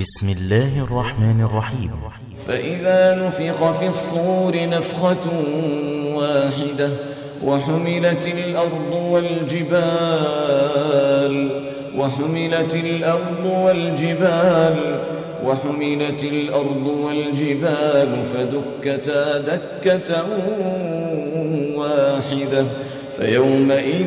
بسم الله الرحمن الرحيم. فإذا نفخ في الصور نفخة واحدة وحملت الأرض والجبال وحملت الأرض والجبال وحملت الأرض والجبال فدكتا دكة واحدة فيومئذ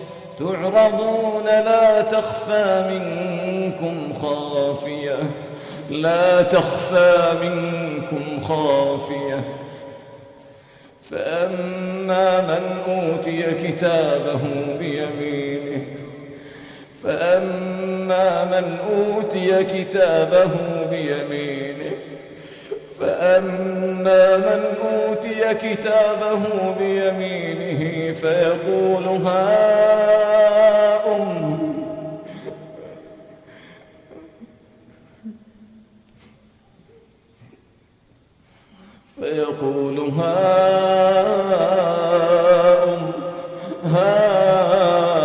تعرضون لا تخفى منكم خافية. لا تخفى منكم خافية. فأما من أوتي كتابه بيمينه فأما من أوتي كتابه بيمينه فأما من أوتي كتابه بيمينه فيقول هاؤم هاؤم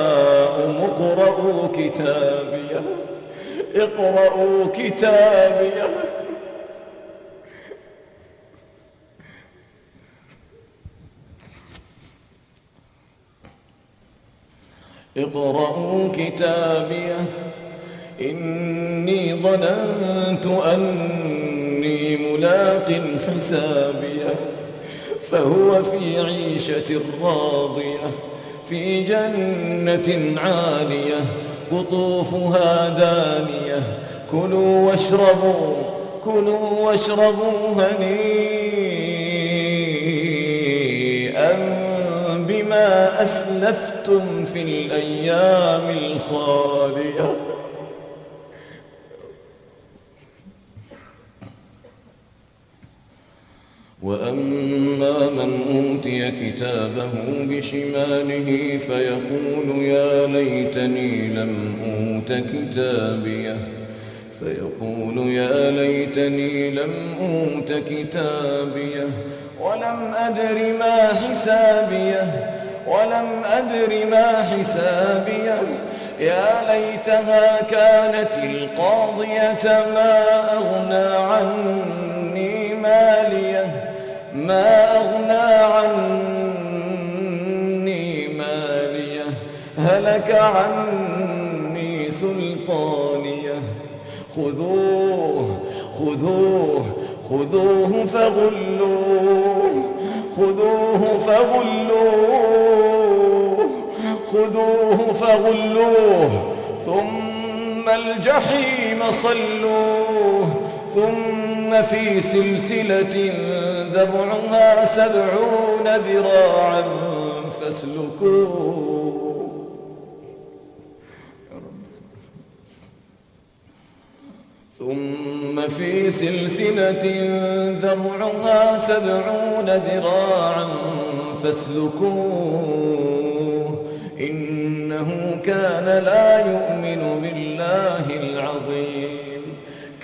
اقرءوا كتابيه اقرءوا كتابيه اقرأوا كتابيه إني ظننت أني ملاق حسابية فهو في عيشة راضية في جنة عالية قطوفها دانية كلوا واشربوا كلوا واشربوا هنيئا بما أسلفتم في الأيام الخالية. وأما من أوتي كتابه بشماله فيقول يا ليتني لم أوت كتابيه. فيقول يا ليتني لم أوت كتابيه. ولم أدر ما حسابيه. ولم أدر ما حسابيه. يا ليتها كانت القاضية ما أغنى عني ماليه ما أغنى عني مالية هلك عني سلطانية. خذوه خذوه خذوه فغلوه خذوه فغلوه خذوه فغلوه. ثم الجحيم صلوه ثم في سلسلة ذبعها سبعون ذراعا فاسلكوه. ثم في سلسلة ذرعها سبعون ذراعا فاسلكوه. إنه كان لا يؤمن بالله.